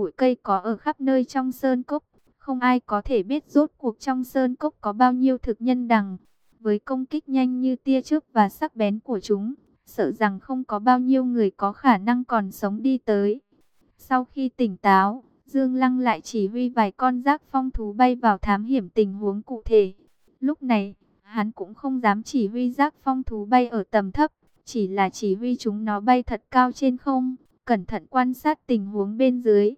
bụi cây có ở khắp nơi trong sơn cốc. Không ai có thể biết rốt cuộc trong sơn cốc có bao nhiêu thực nhân đằng. Với công kích nhanh như tia chớp và sắc bén của chúng, sợ rằng không có bao nhiêu người có khả năng còn sống đi tới. Sau khi tỉnh táo, Dương Lăng lại chỉ huy vài con giác phong thú bay vào thám hiểm tình huống cụ thể. Lúc này, hắn cũng không dám chỉ huy giác phong thú bay ở tầm thấp, chỉ là chỉ huy chúng nó bay thật cao trên không, cẩn thận quan sát tình huống bên dưới.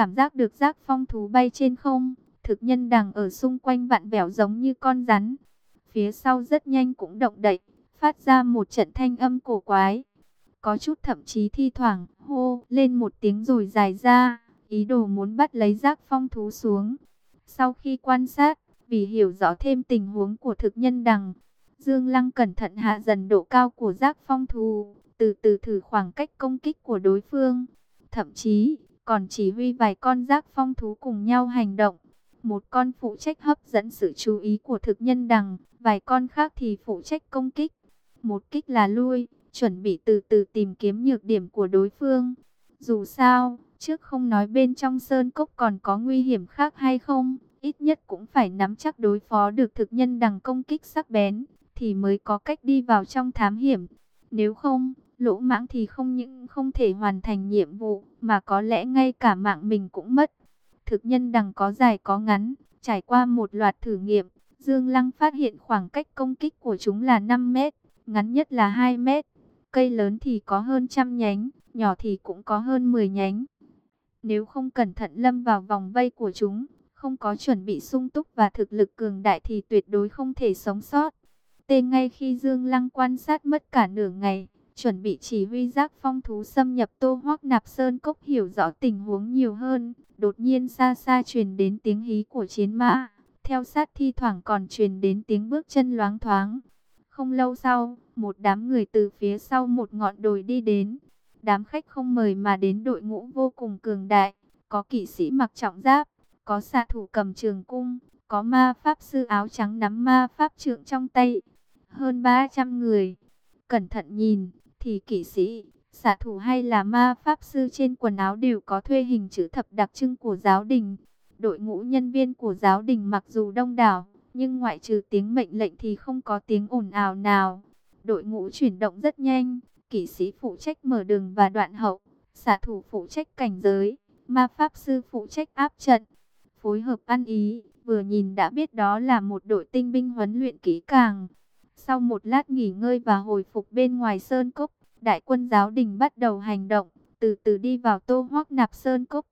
Cảm giác được giác phong thú bay trên không, thực nhân đằng ở xung quanh vạn vẻo giống như con rắn. Phía sau rất nhanh cũng động đậy, phát ra một trận thanh âm cổ quái. Có chút thậm chí thi thoảng hô lên một tiếng rồi dài ra, ý đồ muốn bắt lấy giác phong thú xuống. Sau khi quan sát, vì hiểu rõ thêm tình huống của thực nhân đằng, Dương Lăng cẩn thận hạ dần độ cao của giác phong thú, từ từ thử khoảng cách công kích của đối phương. Thậm chí, còn chỉ huy vài con giác phong thú cùng nhau hành động. Một con phụ trách hấp dẫn sự chú ý của thực nhân đằng, vài con khác thì phụ trách công kích. Một kích là lui, chuẩn bị từ từ tìm kiếm nhược điểm của đối phương. Dù sao, trước không nói bên trong sơn cốc còn có nguy hiểm khác hay không, ít nhất cũng phải nắm chắc đối phó được thực nhân đằng công kích sắc bén, thì mới có cách đi vào trong thám hiểm. Nếu không, lỗ mãng thì không những không thể hoàn thành nhiệm vụ, mà có lẽ ngay cả mạng mình cũng mất. Thực nhân đằng có dài có ngắn, trải qua một loạt thử nghiệm, Dương Lăng phát hiện khoảng cách công kích của chúng là 5 mét, ngắn nhất là 2 mét. Cây lớn thì có hơn trăm nhánh, nhỏ thì cũng có hơn 10 nhánh. Nếu không cẩn thận lâm vào vòng vây của chúng, không có chuẩn bị sung túc và thực lực cường đại thì tuyệt đối không thể sống sót. Tê ngay khi Dương Lăng quan sát mất cả nửa ngày, chuẩn bị chỉ huy giác phong thú xâm nhập Tô Hoắc Nạp Sơn Cốc hiểu rõ tình huống nhiều hơn, đột nhiên xa xa truyền đến tiếng hí của chiến mã, theo sát thi thoảng còn truyền đến tiếng bước chân loáng thoáng. Không lâu sau, một đám người từ phía sau một ngọn đồi đi đến. Đám khách không mời mà đến đội ngũ vô cùng cường đại, có kỵ sĩ mặc trọng giáp, có xạ thủ cầm trường cung, có ma pháp sư áo trắng nắm ma pháp trượng trong tay. Hơn 300 người. Cẩn thận nhìn, thì kỵ sĩ, xạ thủ hay là ma pháp sư trên quần áo đều có thuê hình chữ thập đặc trưng của giáo đình. Đội ngũ nhân viên của giáo đình mặc dù đông đảo, nhưng ngoại trừ tiếng mệnh lệnh thì không có tiếng ồn ào nào. Đội ngũ chuyển động rất nhanh, kỵ sĩ phụ trách mở đường và đoạn hậu, xạ thủ phụ trách cảnh giới, ma pháp sư phụ trách áp trận. Phối hợp ăn ý, vừa nhìn đã biết đó là một đội tinh binh huấn luyện kỹ càng. Sau một lát nghỉ ngơi và hồi phục bên ngoài Sơn Cốc, đại quân giáo đình bắt đầu hành động, từ từ đi vào tô hoác nạp Sơn Cốc.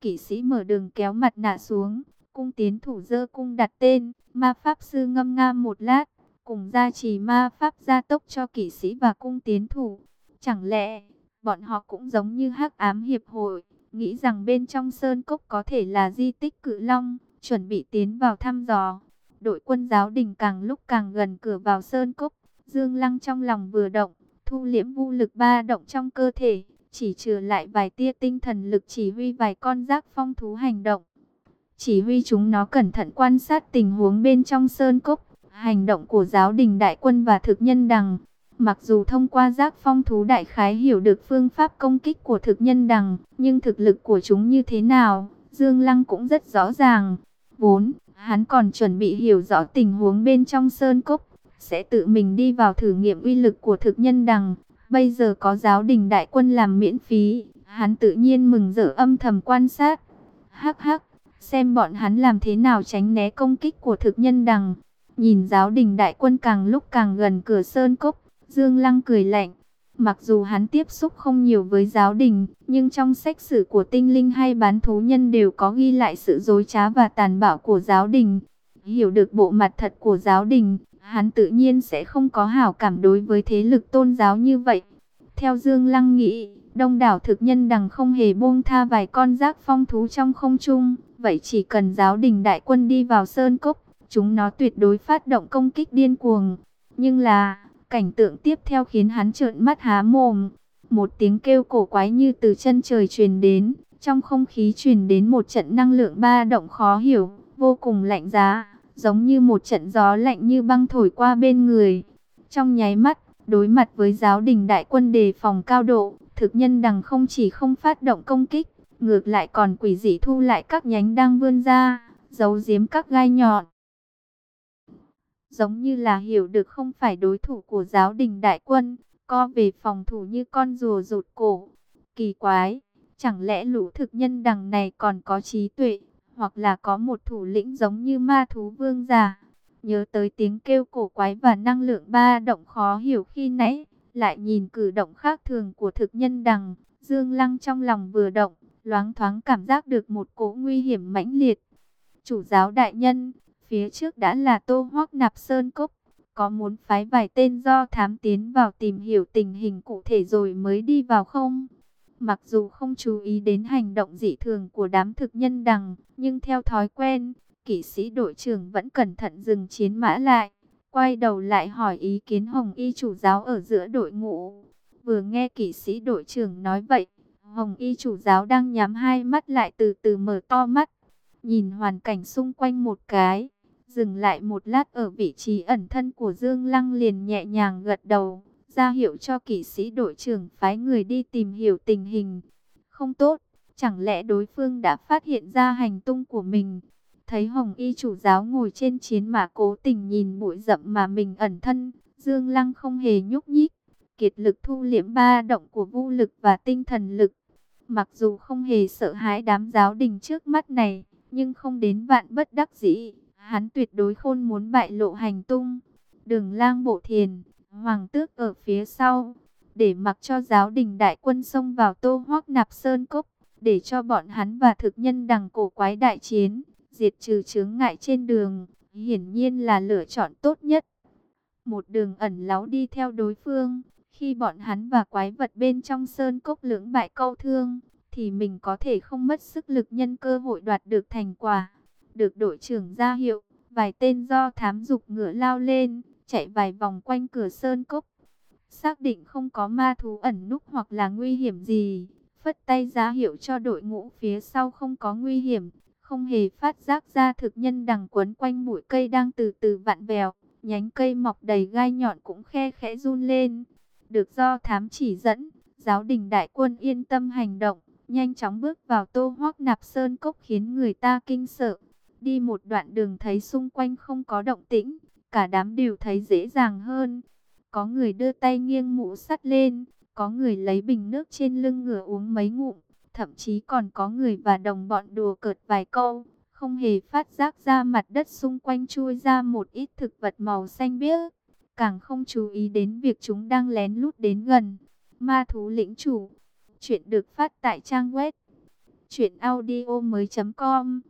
Kỵ sĩ mở đường kéo mặt nạ xuống, cung tiến thủ dơ cung đặt tên, ma pháp sư ngâm nga một lát, cùng gia trì ma pháp gia tốc cho kỵ sĩ và cung tiến thủ. Chẳng lẽ, bọn họ cũng giống như hắc ám hiệp hội, nghĩ rằng bên trong Sơn Cốc có thể là di tích cự long, chuẩn bị tiến vào thăm dò đội quân giáo đình càng lúc càng gần cửa vào sơn cốc. Dương Lăng trong lòng vừa động, thu liễm vu lực ba động trong cơ thể, chỉ trừ lại vài tia tinh thần lực chỉ huy vài con giác phong thú hành động. Chỉ huy chúng nó cẩn thận quan sát tình huống bên trong sơn cốc, hành động của giáo đình đại quân và thực nhân đằng. Mặc dù thông qua giác phong thú đại khái hiểu được phương pháp công kích của thực nhân đằng, nhưng thực lực của chúng như thế nào, Dương Lăng cũng rất rõ ràng. Vốn, Hắn còn chuẩn bị hiểu rõ tình huống bên trong sơn cốc, sẽ tự mình đi vào thử nghiệm uy lực của thực nhân đằng. Bây giờ có giáo đình đại quân làm miễn phí, hắn tự nhiên mừng rỡ âm thầm quan sát. Hắc hắc, xem bọn hắn làm thế nào tránh né công kích của thực nhân đằng. Nhìn giáo đình đại quân càng lúc càng gần cửa sơn cốc, Dương Lăng cười lạnh. Mặc dù hắn tiếp xúc không nhiều với giáo đình, nhưng trong sách sử của tinh linh hay bán thú nhân đều có ghi lại sự dối trá và tàn bạo của giáo đình. Hiểu được bộ mặt thật của giáo đình, hắn tự nhiên sẽ không có hảo cảm đối với thế lực tôn giáo như vậy. Theo Dương Lăng nghĩ, đông đảo thực nhân đằng không hề buông tha vài con rác phong thú trong không trung. Vậy chỉ cần giáo đình đại quân đi vào sơn cốc, chúng nó tuyệt đối phát động công kích điên cuồng. Nhưng là Cảnh tượng tiếp theo khiến hắn trợn mắt há mồm. Một tiếng kêu cổ quái như từ chân trời truyền đến. Trong không khí truyền đến một trận năng lượng ba động khó hiểu, vô cùng lạnh giá, giống như một trận gió lạnh như băng thổi qua bên người. Trong nháy mắt, đối mặt với giáo đình đại quân đề phòng cao độ, thực nhân đằng không chỉ không phát động công kích, ngược lại còn quỷ dị thu lại các nhánh đang vươn ra, giấu giếm các gai nhọn. Giống như là hiểu được không phải đối thủ của giáo đình đại quân, co về phòng thủ như con rùa rụt cổ. Kỳ quái, chẳng lẽ lũ thực nhân đằng này còn có trí tuệ, hoặc là có một thủ lĩnh giống như ma thú vương giả. Nhớ tới tiếng kêu cổ quái và năng lượng ba động khó hiểu khi nãy, lại nhìn cử động khác thường của thực nhân đằng, Dương Lăng trong lòng vừa động, loáng thoáng cảm giác được một cỗ nguy hiểm mãnh liệt. Chủ giáo đại nhân, phía trước đã là Tô Hoắc Nạp Sơn Cốc, có muốn phái vài tên do thám tiến vào tìm hiểu tình hình cụ thể rồi mới đi vào không? Mặc dù không chú ý đến hành động dị thường của đám thực nhân đằng, nhưng theo thói quen, kỵ sĩ đội trưởng vẫn cẩn thận dừng chiến mã lại, quay đầu lại hỏi ý kiến Hồng Y chủ giáo ở giữa đội ngũ. Vừa nghe kỵ sĩ đội trưởng nói vậy, Hồng Y chủ giáo đang nhắm hai mắt lại từ từ mở to mắt, nhìn hoàn cảnh xung quanh một cái, dừng lại một lát ở vị trí ẩn thân của Dương Lăng liền nhẹ nhàng gật đầu, ra hiệu cho kỵ sĩ đội trưởng phái người đi tìm hiểu tình hình. Không tốt, chẳng lẽ đối phương đã phát hiện ra hành tung của mình? Thấy Hồng Y chủ giáo ngồi trên chiến mã cố tình nhìn bụi rậm mà mình ẩn thân, Dương Lăng không hề nhúc nhích, kiệt lực thu liễm ba động của vũ lực và tinh thần lực. Mặc dù không hề sợ hãi đám giáo đình trước mắt này, nhưng không đến vạn bất đắc dĩ, hắn tuyệt đối khôn muốn bại lộ hành tung. Đường lang bộ thiền, hoàng tước ở phía sau, để mặc cho giáo đình đại quân xông vào tô hoác nạp sơn cốc, để cho bọn hắn và thực nhân đằng cổ quái đại chiến, diệt trừ chướng ngại trên đường, hiển nhiên là lựa chọn tốt nhất. Một đường ẩn láu đi theo đối phương, khi bọn hắn và quái vật bên trong sơn cốc lưỡng bại câu thương, thì mình có thể không mất sức lực nhân cơ hội đoạt được thành quả. Được đội trưởng ra hiệu, vài tên do thám dục ngựa lao lên, chạy vài vòng quanh cửa sơn cốc. Xác định không có ma thú ẩn núp hoặc là nguy hiểm gì, phất tay ra hiệu cho đội ngũ phía sau không có nguy hiểm, không hề phát giác ra thực nhân đằng quấn quanh bụi cây đang từ từ vặn vẹo, nhánh cây mọc đầy gai nhọn cũng khe khẽ run lên. Được do thám chỉ dẫn, giáo đình đại quân yên tâm hành động, nhanh chóng bước vào tô hoác nạp sơn cốc khiến người ta kinh sợ. Đi một đoạn đường thấy xung quanh không có động tĩnh, cả đám đều thấy dễ dàng hơn. Có người đưa tay nghiêng mũ sắt lên, có người lấy bình nước trên lưng ngửa uống mấy ngụm, thậm chí còn có người và đồng bọn đùa cợt vài câu, không hề phát giác ra mặt đất xung quanh chui ra một ít thực vật màu xanh biếc, càng không chú ý đến việc chúng đang lén lút đến gần. Ma thú lĩnh chủ, chuyện được phát tại trang web truyệnaudiomoi.com.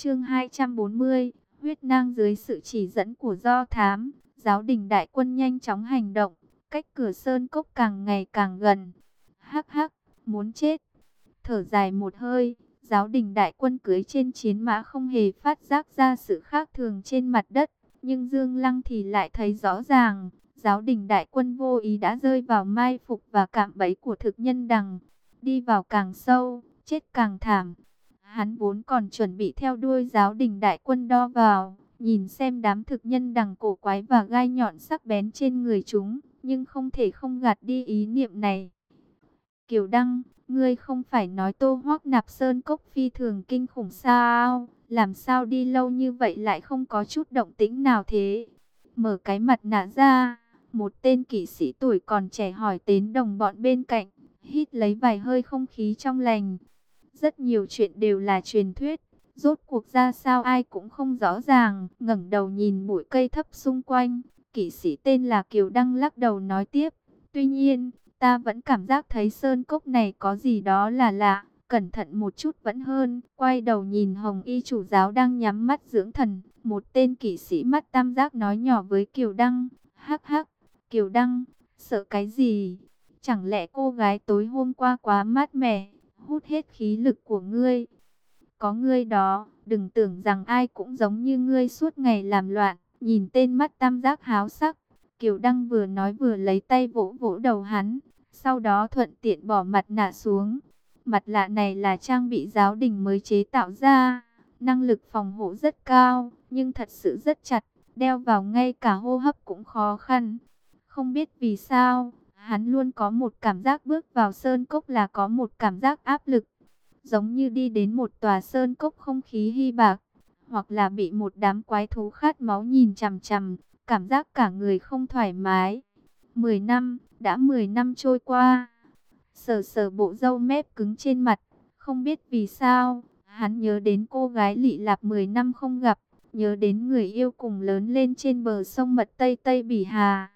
Chương 240, huyết nang dưới sự chỉ dẫn của Do thám, giáo đình đại quân nhanh chóng hành động, cách cửa sơn cốc càng ngày càng gần. Hắc hắc, muốn chết. Thở dài một hơi, giáo đình đại quân cưới trên chiến mã không hề phát giác ra sự khác thường trên mặt đất, nhưng Dương Lăng thì lại thấy rõ ràng, giáo đình đại quân vô ý đã rơi vào mai phục và cạm bẫy của thực nhân đằng, đi vào càng sâu, chết càng thảm. Hắn vốn còn chuẩn bị theo đuôi giáo đình đại quân đo vào, nhìn xem đám thực nhân đằng cổ quái và gai nhọn sắc bén trên người chúng, nhưng không thể không gạt đi ý niệm này. Kiều Đăng, ngươi không phải nói tô hoác nạp sơn cốc phi thường kinh khủng sao, làm sao đi lâu như vậy lại không có chút động tĩnh nào thế? Mở cái mặt nạ ra, một tên kỵ sĩ tuổi còn trẻ hỏi đến đồng bọn bên cạnh, hít lấy vài hơi không khí trong lành. Rất nhiều chuyện đều là truyền thuyết, rốt cuộc ra sao ai cũng không rõ ràng, ngẩng đầu nhìn bụi cây thấp xung quanh, kỵ sĩ tên là Kiều Đăng lắc đầu nói tiếp, tuy nhiên, ta vẫn cảm giác thấy sơn cốc này có gì đó là lạ, cẩn thận một chút vẫn hơn, quay đầu nhìn Hồng Y chủ giáo đang nhắm mắt dưỡng thần, một tên kỵ sĩ mắt tam giác nói nhỏ với Kiều Đăng, hắc hắc, Kiều Đăng, sợ cái gì? Chẳng lẽ cô gái tối hôm qua quá mát mẻ, hút hết khí lực của ngươi? Có ngươi đó, đừng tưởng rằng ai cũng giống như ngươi suốt ngày làm loạn, nhìn tên mắt tam giác háo sắc. Kiều Đăng vừa nói vừa lấy tay vỗ vỗ đầu hắn, sau đó thuận tiện bỏ mặt nạ xuống. Mặt lạ này là trang bị giáo đình mới chế tạo ra, năng lực phòng hộ rất cao, nhưng thật sự rất chặt, đeo vào ngay cả hô hấp cũng khó khăn. Không biết vì sao, hắn luôn có một cảm giác bước vào sơn cốc là có một cảm giác áp lực. giống như đi đến một tòa sơn cốc không khí hy bạc, hoặc là bị một đám quái thú khát máu nhìn chằm chằm, cảm giác cả người không thoải mái. Mười năm, đã mười năm trôi qua. Sờ sờ bộ râu mép cứng trên mặt, không biết vì sao, hắn nhớ đến cô gái lị lạp 10 năm không gặp, nhớ đến người yêu cùng lớn lên trên bờ sông Mật Tây Tây Bỉ Hà.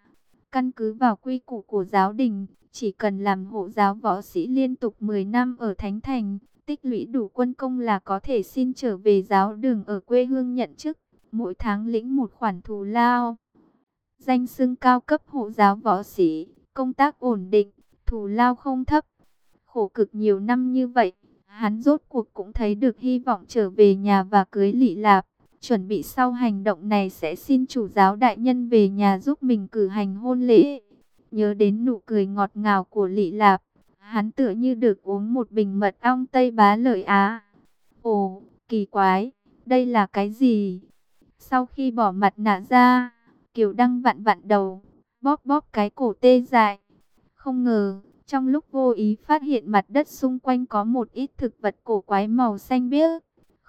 Căn cứ vào quy củ của giáo đình, chỉ cần làm hộ giáo võ sĩ liên tục 10 năm ở Thánh Thành, tích lũy đủ quân công là có thể xin trở về giáo đường ở quê hương nhận chức, mỗi tháng lĩnh một khoản thù lao. Danh xưng cao cấp hộ giáo võ sĩ, công tác ổn định, thù lao không thấp. Khổ cực nhiều năm như vậy, hắn rốt cuộc cũng thấy được hy vọng trở về nhà và cưới lị lạp. Chuẩn bị sau hành động này sẽ xin chủ giáo đại nhân về nhà giúp mình cử hành hôn lễ. Nhớ đến nụ cười ngọt ngào của lị lạp, hắn tựa như được uống một bình mật ong Tây Bá Lợi Á. Ồ, kỳ quái, đây là cái gì? Sau khi bỏ mặt nạ ra, Kiều Đăng vặn vặn đầu, bóp bóp cái cổ tê dại. Không ngờ, trong lúc vô ý phát hiện mặt đất xung quanh có một ít thực vật cổ quái màu xanh biếc,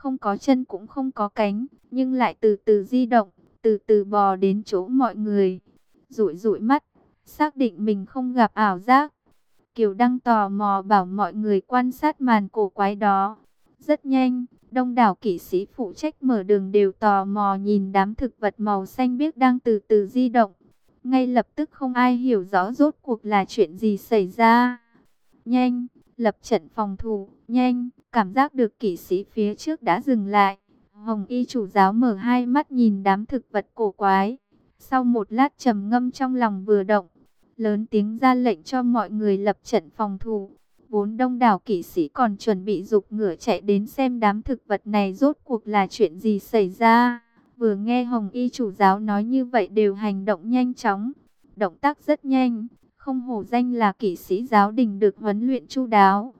không có chân cũng không có cánh, nhưng lại từ từ di động, từ từ bò đến chỗ mọi người. Rụi rụi mắt, xác định mình không gặp ảo giác. Kiều Đăng tò mò bảo mọi người quan sát màn cổ quái đó. Rất nhanh, đông đảo kỵ sĩ phụ trách mở đường đều tò mò nhìn đám thực vật màu xanh biếc đang từ từ di động. Ngay lập tức không ai hiểu rõ rốt cuộc là chuyện gì xảy ra. Nhanh, lập trận phòng thủ, nhanh, cảm giác được kỵ sĩ phía trước đã dừng lại. Hồng y chủ giáo mở hai mắt nhìn đám thực vật cổ quái. Sau một lát trầm ngâm trong lòng vừa động, lớn tiếng ra lệnh cho mọi người lập trận phòng thủ. Vốn đông đảo kỵ sĩ còn chuẩn bị dục ngựa chạy đến xem đám thực vật này rốt cuộc là chuyện gì xảy ra. Vừa nghe Hồng Y chủ giáo nói như vậy đều hành động nhanh chóng, động tác rất nhanh, không hổ danh là kỵ sĩ giáo đình được huấn luyện chu đáo.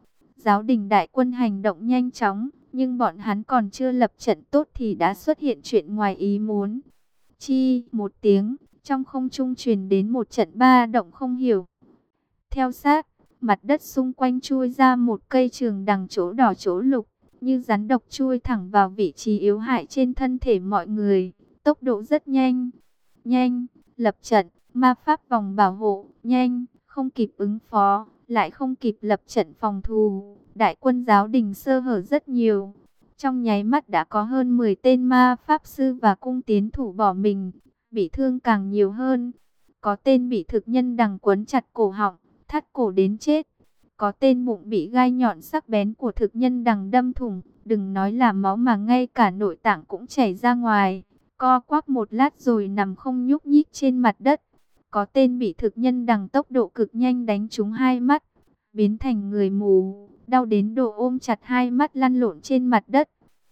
Giáo đình đại quân hành động nhanh chóng, nhưng bọn hắn còn chưa lập trận tốt thì đã xuất hiện chuyện ngoài ý muốn. Chi, một tiếng, trong không trung truyền đến một trận ba động không hiểu. Theo sát, mặt đất xung quanh chui ra một cây trường đằng chỗ đỏ chỗ lục, như rắn độc chui thẳng vào vị trí yếu hại trên thân thể mọi người. Tốc độ rất nhanh, nhanh, lập trận, ma pháp vòng bảo hộ, nhanh, không kịp ứng phó, lại không kịp lập trận phòng thủ. Đại quân giáo đình sơ hở rất nhiều. Trong nháy mắt đã có hơn 10 tên ma pháp sư và cung tiến thủ bỏ mình, bị thương càng nhiều hơn. Có tên bị thực nhân đằng quấn chặt cổ họng, thắt cổ đến chết. Có tên bụng bị gai nhọn sắc bén của thực nhân đằng đâm thủng, đừng nói là máu mà ngay cả nội tạng cũng chảy ra ngoài. Co quắp một lát rồi nằm không nhúc nhích trên mặt đất. Có tên bị thực nhân đằng tốc độ cực nhanh đánh trúng hai mắt, biến thành người mù, đau đến độ ôm chặt hai mắt lăn lộn trên mặt đất.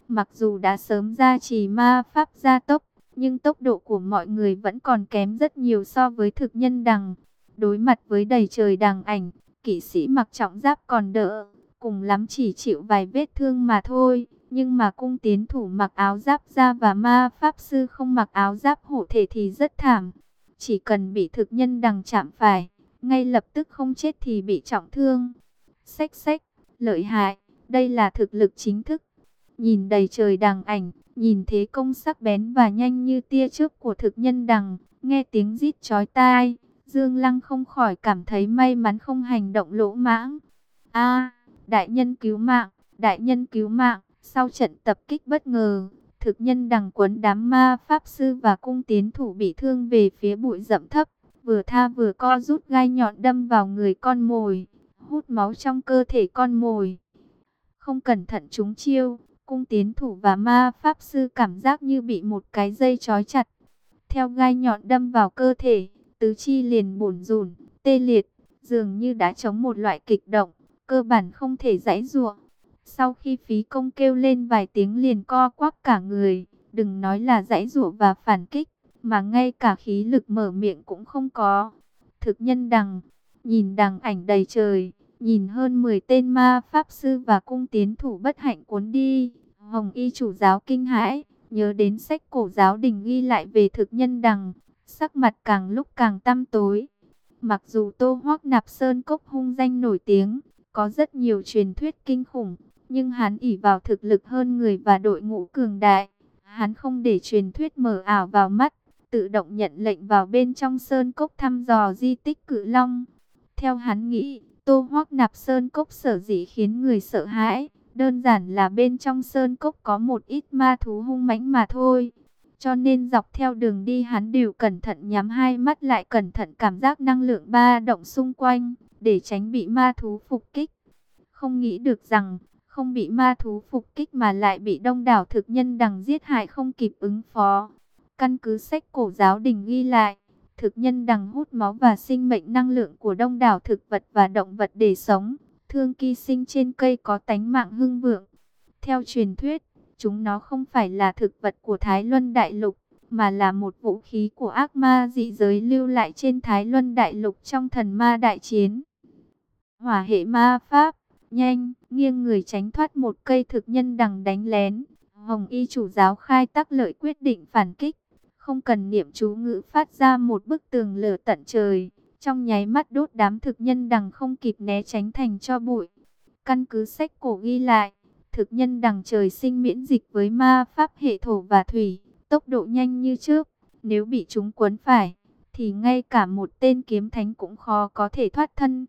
Mặc dù đã sớm ra trì ma pháp gia tốc, nhưng tốc độ của mọi người vẫn còn kém rất nhiều so với thực nhân đằng. Đối mặt với đầy trời đằng ảnh, kỵ sĩ mặc trọng giáp còn đỡ, cùng lắm chỉ chịu vài vết thương mà thôi. Nhưng mà cung tiến thủ mặc áo giáp ra và ma pháp sư không mặc áo giáp hộ thể thì rất thảm. Chỉ cần bị thực nhân đằng chạm phải, ngay lập tức không chết thì bị trọng thương. Xách xách, lợi hại, đây là thực lực chính thức. Nhìn đầy trời đằng ảnh, nhìn thế công sắc bén và nhanh như tia trước của thực nhân đằng, nghe tiếng rít chói tai, Dương Lăng không khỏi cảm thấy may mắn không hành động lỗ mãng. A, đại nhân cứu mạng, đại nhân cứu mạng, sau trận tập kích bất ngờ, thực nhân đằng quấn đám ma pháp sư và cung tiến thủ bị thương về phía bụi rậm thấp, vừa tha vừa co rút gai nhọn đâm vào người con mồi, hút máu trong cơ thể con mồi. Không cẩn thận chúng chiêu, cung tiến thủ và ma pháp sư cảm giác như bị một cái dây trói chặt. Theo gai nhọn đâm vào cơ thể, tứ chi liền bủn rủn, tê liệt, dường như đã chống một loại kịch động, cơ bản không thể giãy giụa. Sau khi phí công kêu lên vài tiếng liền co quắp cả người, đừng nói là giãy giụa và phản kích, mà ngay cả khí lực mở miệng cũng không có. Thực nhân đằng, nhìn đằng ảnh đầy trời, nhìn hơn 10 tên ma pháp sư và cung tiến thủ bất hạnh cuốn đi, Hồng y chủ giáo kinh hãi, nhớ đến sách cổ giáo đình ghi lại về thực nhân đằng, sắc mặt càng lúc càng tăm tối. Mặc dù Tô Hoắc Nạp Sơn Cốc hung danh nổi tiếng, có rất nhiều truyền thuyết kinh khủng, nhưng hắn ỷ vào thực lực hơn người và đội ngũ cường đại. Hắn không để truyền thuyết mở ảo vào mắt, tự động nhận lệnh vào bên trong sơn cốc thăm dò di tích cự long. Theo hắn nghĩ, Tô Hoắc nạp sơn cốc sở dĩ khiến người sợ hãi, đơn giản là bên trong sơn cốc có một ít ma thú hung mãnh mà thôi. Cho nên dọc theo đường đi hắn đều cẩn thận nhắm hai mắt lại cẩn thận cảm giác năng lượng ba động xung quanh, để tránh bị ma thú phục kích. Không nghĩ được rằng, không bị ma thú phục kích mà lại bị đông đảo thực nhân đằng giết hại không kịp ứng phó. Căn cứ sách cổ giáo đình ghi lại, thực nhân đằng hút máu và sinh mệnh năng lượng của đông đảo thực vật và động vật để sống. Thương kỳ sinh trên cây có tánh mạng hưng vượng. Theo truyền thuyết, chúng nó không phải là thực vật của Thái Luân Đại Lục, mà là một vũ khí của ác ma dị giới lưu lại trên Thái Luân Đại Lục trong thần ma đại chiến. Hỏa hệ ma pháp, nhanh, nghiêng người tránh thoát một cây thực nhân đằng đánh lén. Hồng y chủ giáo khai tắc lợi quyết định phản kích, không cần niệm chú ngữ phát ra một bức tường lửa tận trời. Trong nháy mắt đốt đám thực nhân đằng không kịp né tránh thành cho bụi. Căn cứ sách cổ ghi lại, thực nhân đằng trời sinh miễn dịch với ma pháp hệ thổ và thủy, tốc độ nhanh như trước. Nếu bị chúng quấn phải, thì ngay cả một tên kiếm thánh cũng khó có thể thoát thân.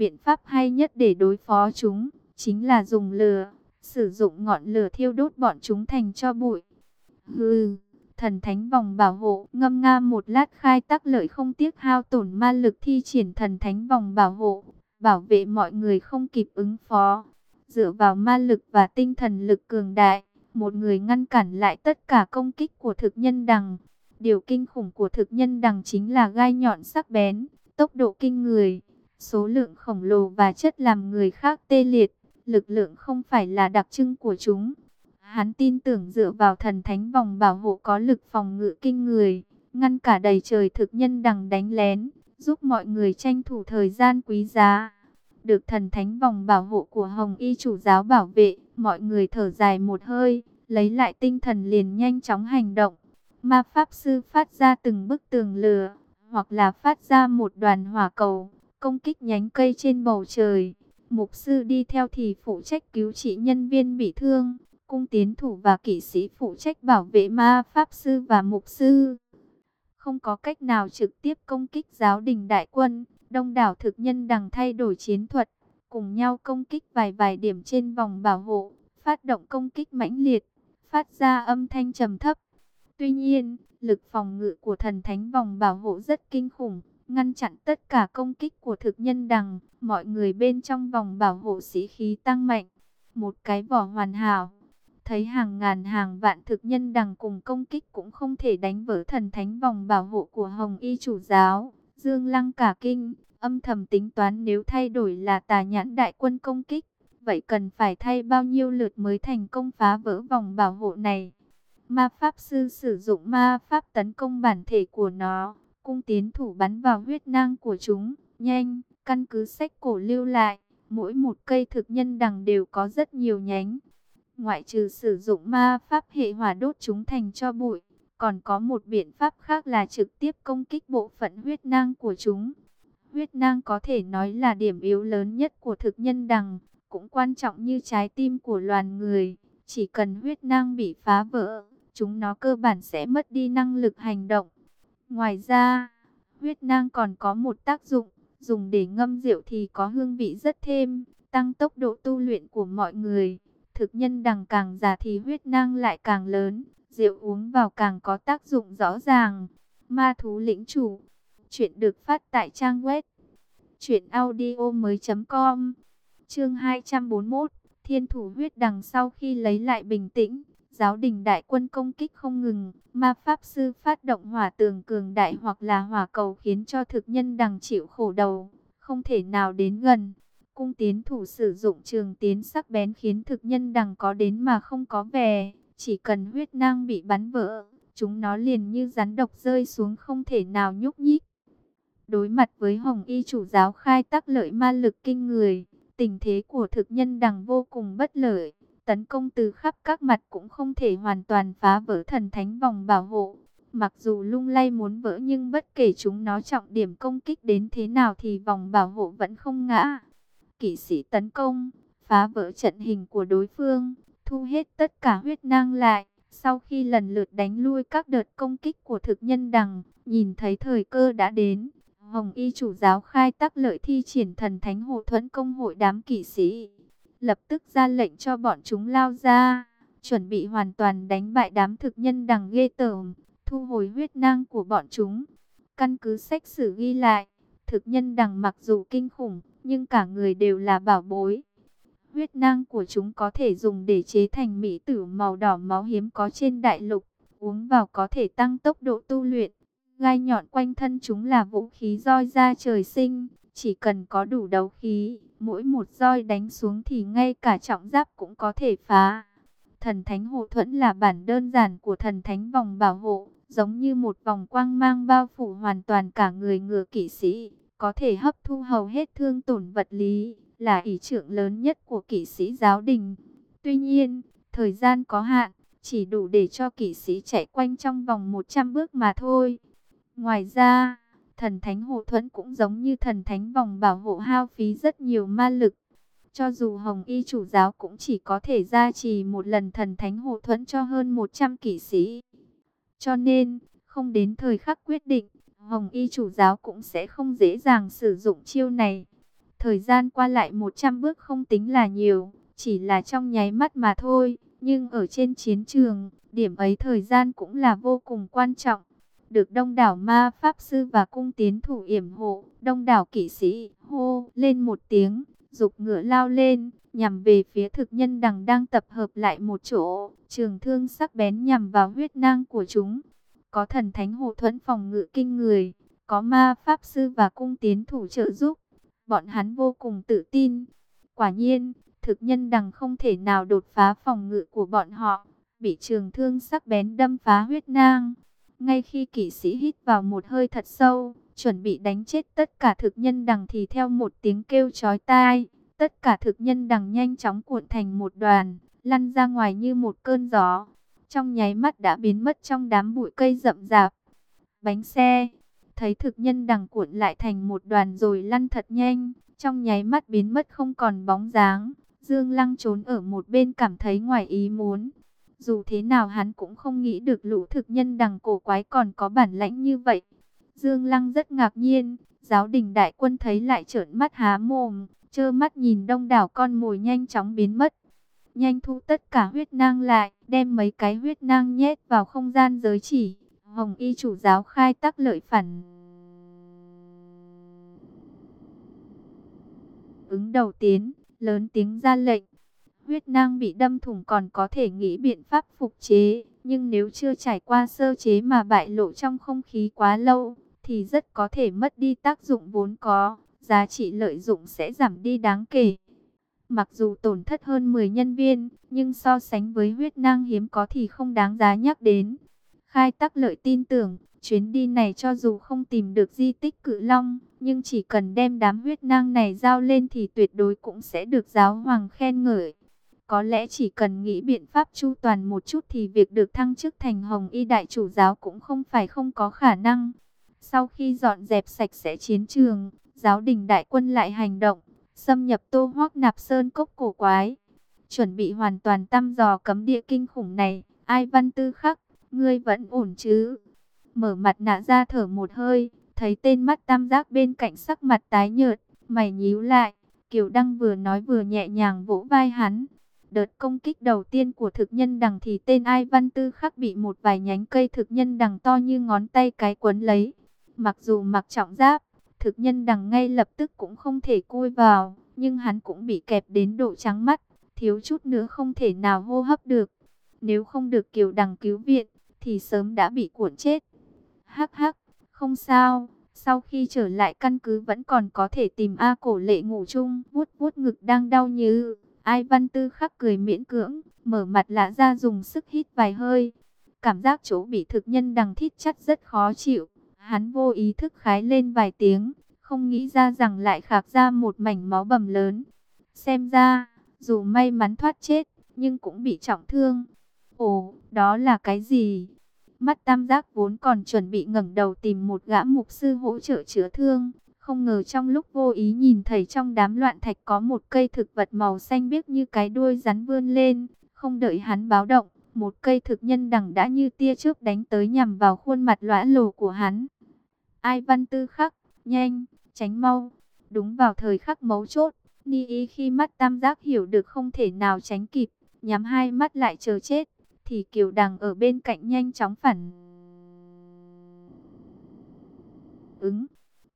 Biện pháp hay nhất để đối phó chúng, chính là dùng lửa, sử dụng ngọn lửa thiêu đốt bọn chúng thành cho bụi. Hừ, thần thánh vòng bảo hộ, ngâm nga một lát khai tác lợi không tiếc hao tổn ma lực thi triển thần thánh vòng bảo hộ, bảo vệ mọi người không kịp ứng phó. Dựa vào ma lực và tinh thần lực cường đại, một người ngăn cản lại tất cả công kích của thực nhân đằng. Điều kinh khủng của thực nhân đằng chính là gai nhọn sắc bén, tốc độ kinh người, số lượng khổng lồ và chất làm người khác tê liệt. Lực lượng không phải là đặc trưng của chúng. Hắn tin tưởng dựa vào thần thánh vòng bảo hộ có lực phòng ngự kinh người, ngăn cả đầy trời thực nhân đằng đánh lén, giúp mọi người tranh thủ thời gian quý giá được thần thánh vòng bảo hộ của Hồng Y chủ giáo bảo vệ, mọi người thở dài một hơi, lấy lại tinh thần liền nhanh chóng hành động. Ma Pháp Sư phát ra từng bức tường lửa, hoặc là phát ra một đoàn hỏa cầu, công kích nhánh cây trên bầu trời. Mục sư đi theo thì phụ trách cứu trị nhân viên bị thương, cung tiến thủ và kỵ sĩ phụ trách bảo vệ ma Pháp Sư và Mục sư. Không có cách nào trực tiếp công kích giáo đình đại quân, Đông đảo thực nhân đằng thay đổi chiến thuật, cùng nhau công kích vài vài điểm trên vòng bảo hộ, phát động công kích mãnh liệt, phát ra âm thanh trầm thấp. Tuy nhiên, lực phòng ngự của thần thánh vòng bảo hộ rất kinh khủng, ngăn chặn tất cả công kích của thực nhân đằng, mọi người bên trong vòng bảo hộ sĩ khí tăng mạnh. Một cái vỏ hoàn hảo, thấy hàng ngàn hàng vạn thực nhân đằng cùng công kích cũng không thể đánh vỡ thần thánh vòng bảo hộ của Hồng Y chủ giáo. Dương Lăng cả kinh, âm thầm tính toán nếu thay đổi là tà nhãn đại quân công kích, vậy cần phải thay bao nhiêu lượt mới thành công phá vỡ vòng bảo hộ này. Ma Pháp Sư sử dụng ma Pháp tấn công bản thể của nó, cung tiến thủ bắn vào huyết nang của chúng, nhanh, căn cứ sách cổ lưu lại, mỗi một cây thực nhân đằng đều có rất nhiều nhánh. Ngoại trừ sử dụng ma Pháp hệ hỏa đốt chúng thành cho bụi, còn có một biện pháp khác là trực tiếp công kích bộ phận huyết nang của chúng. Huyết nang có thể nói là điểm yếu lớn nhất của thực nhân đằng, cũng quan trọng như trái tim của loài người. Chỉ cần huyết nang bị phá vỡ, chúng nó cơ bản sẽ mất đi năng lực hành động. Ngoài ra, huyết nang còn có một tác dụng, dùng để ngâm rượu thì có hương vị rất thêm, tăng tốc độ tu luyện của mọi người. Thực nhân đằng càng già thì huyết nang lại càng lớn, rượu uống vào càng có tác dụng rõ ràng. Ma thú lĩnh chủ. Chuyện được phát tại trang web. Chuyện audio mới com. Chương 241. Thiên thủ huyết đằng sau khi lấy lại bình tĩnh. Giáo đình đại quân công kích không ngừng. Ma pháp sư phát động hỏa tường cường đại hoặc là hỏa cầu khiến cho thực nhân đằng chịu khổ đầu. Không thể nào đến gần cung tiến thủ sử dụng trường tiến sắc bén khiến thực nhân đằng có đến mà không có về. Chỉ cần huyết năng bị bắn vỡ, chúng nó liền như rắn độc rơi xuống không thể nào nhúc nhích. Đối mặt với Hồng Y chủ giáo khai tác lợi ma lực kinh người, tình thế của thực nhân đằng vô cùng bất lợi. Tấn công từ khắp các mặt cũng không thể hoàn toàn phá vỡ thần thánh vòng bảo hộ. Mặc dù lung lay muốn vỡ nhưng bất kể chúng nó trọng điểm công kích đến thế nào thì vòng bảo hộ vẫn không ngã. Kỵ sĩ tấn công, phá vỡ trận hình của đối phương, thu hết tất cả huyết năng lại. Sau khi lần lượt đánh lui các đợt công kích của thực nhân đằng, nhìn thấy thời cơ đã đến, Hồng Y chủ giáo khai tác lợi thi triển thần thánh hộ thuẫn công hội đám kỵ sĩ. Lập tức ra lệnh cho bọn chúng lao ra, chuẩn bị hoàn toàn đánh bại đám thực nhân đằng ghê tởm, thu hồi huyết năng của bọn chúng. Căn cứ sách sử ghi lại, thực nhân đằng mặc dù kinh khủng, nhưng cả người đều là bảo bối. Huyết năng của chúng có thể dùng để chế thành mỹ tử màu đỏ máu hiếm có trên đại lục. Uống vào có thể tăng tốc độ tu luyện. Gai nhọn quanh thân chúng là vũ khí roi ra trời sinh. Chỉ cần có đủ đấu khí, mỗi một roi đánh xuống thì ngay cả trọng giáp cũng có thể phá. Thần thánh hộ thuẫn là bản đơn giản của thần thánh vòng bảo hộ, giống như một vòng quang mang bao phủ hoàn toàn cả người ngựa kỵ sĩ, có thể hấp thu hầu hết thương tổn vật lý, là ý trưởng lớn nhất của kỵ sĩ giáo đình. Tuy nhiên, thời gian có hạn, chỉ đủ để cho kỵ sĩ chạy quanh trong vòng 100 bước mà thôi. Ngoài ra, thần thánh hộ thuẫn cũng giống như thần thánh vòng bảo hộ hao phí rất nhiều ma lực. Cho dù Hồng Y chủ giáo cũng chỉ có thể gia trì một lần thần thánh hộ thuẫn cho hơn 100 kỵ sĩ. Cho nên, không đến thời khắc quyết định, Hồng Y chủ giáo cũng sẽ không dễ dàng sử dụng chiêu này. Thời gian qua lại 100 bước không tính là nhiều, chỉ là trong nháy mắt mà thôi. Nhưng ở trên chiến trường, điểm ấy thời gian cũng là vô cùng quan trọng. Được đông đảo ma pháp sư và cung tiến thủ yểm hộ, đông đảo kỵ sĩ hô lên một tiếng, dục ngựa lao lên, nhằm về phía thực nhân đằng đang tập hợp lại một chỗ, trường thương sắc bén nhằm vào huyết nang của chúng. Có thần thánh hộ thuẫn phòng ngự kinh người, có ma pháp sư và cung tiến thủ trợ giúp, bọn hắn vô cùng tự tin. Quả nhiên, thực nhân đằng không thể nào đột phá phòng ngự của bọn họ, bị trường thương sắc bén đâm phá huyết nang. Ngay khi kỵ sĩ hít vào một hơi thật sâu, chuẩn bị đánh chết tất cả thực nhân đằng thì theo một tiếng kêu chói tai, tất cả thực nhân đằng nhanh chóng cuộn thành một đoàn, lăn ra ngoài như một cơn gió. Trong nháy mắt đã biến mất trong đám bụi cây rậm rạp. Bánh xe thấy thực nhân đằng cuộn lại thành một đoàn rồi lăn thật nhanh, trong nháy mắt biến mất không còn bóng dáng. Dương Lăng trốn ở một bên cảm thấy ngoài ý muốn. Dù thế nào hắn cũng không nghĩ được lũ thực nhân đằng cổ quái còn có bản lãnh như vậy. Dương Lăng rất ngạc nhiên, giáo đình đại quân thấy lại trợn mắt há mồm, trơ mắt nhìn đông đảo con mồi nhanh chóng biến mất. Nhanh thu tất cả huyết nang lại, đem mấy cái huyết nang nhét vào không gian giới chỉ. Hồng y chủ giáo khai tắc lợi phản. Ứng đầu tiến, lớn tiếng ra lệnh. Huyết nang bị đâm thủng còn có thể nghĩ biện pháp phục chế. Nhưng nếu chưa trải qua sơ chế mà bại lộ trong không khí quá lâu, thì rất có thể mất đi tác dụng vốn có. Giá trị lợi dụng sẽ giảm đi đáng kể. Mặc dù tổn thất hơn 10 nhân viên, nhưng so sánh với huyết nang hiếm có thì không đáng giá nhắc đến. Khai tắc lợi tin tưởng, chuyến đi này cho dù không tìm được di tích cự long, nhưng chỉ cần đem đám huyết nang này giao lên thì tuyệt đối cũng sẽ được giáo hoàng khen ngợi. Có lẽ chỉ cần nghĩ biện pháp chu toàn một chút thì việc được thăng chức thành hồng y đại chủ giáo cũng không phải không có khả năng. Sau khi dọn dẹp sạch sẽ chiến trường, giáo đình đại quân lại hành động, xâm nhập tô hoác nạp sơn cốc cổ quái. Chuẩn bị hoàn toàn tăm dò cấm địa kinh khủng này, ai văn tư khắc ngươi vẫn ổn chứ? Mở mặt nạ ra thở một hơi, thấy tên mắt tam giác bên cạnh sắc mặt tái nhợt, mày nhíu lại. Kiều Đăng vừa nói vừa nhẹ nhàng vỗ vai hắn. Đợt công kích đầu tiên của thực nhân đằng thì tên Ai Văn Tư khắc bị một vài nhánh cây thực nhân đằng to như ngón tay cái quấn lấy. Mặc dù mặc trọng giáp, thực nhân đằng ngay lập tức cũng không thể cui vào, nhưng hắn cũng bị kẹp đến độ trắng mắt, thiếu chút nữa không thể nào hô hấp được. Nếu không được Kiều Đằng cứu viện, thì sớm đã bị cuộn chết. Hắc hắc, không sao, sau khi trở lại căn cứ vẫn còn có thể tìm A cổ lệ ngủ chung, vuốt vuốt ngực đang đau như. Ai văn tư khắc cười miễn cưỡng, mở mặt lạ ra dùng sức hít vài hơi. Cảm giác chỗ bị thực nhân đằng thít chắc rất khó chịu. Hắn vô ý thức khái lên vài tiếng, không nghĩ ra rằng lại khạc ra một mảnh máu bầm lớn. Xem ra, dù may mắn thoát chết, nhưng cũng bị trọng thương. Ồ, đó là cái gì? Mắt tam giác vốn còn chuẩn bị ngẩng đầu tìm một gã mục sư hỗ trợ chữa thương. Không ngờ trong lúc vô ý nhìn thấy trong đám loạn thạch có một cây thực vật màu xanh biếc như cái đuôi rắn vươn lên. Không đợi hắn báo động, một cây thực nhân đằng đã như tia chớp đánh tới nhằm vào khuôn mặt lõa lồ của hắn. Ai văn tư khắc, nhanh, tránh mau. Đúng vào thời khắc mấu chốt, Ni ý khi mắt tam giác hiểu được không thể nào tránh kịp, nhắm hai mắt lại chờ chết, thì kiều đằng ở bên cạnh nhanh chóng phản. Ứng,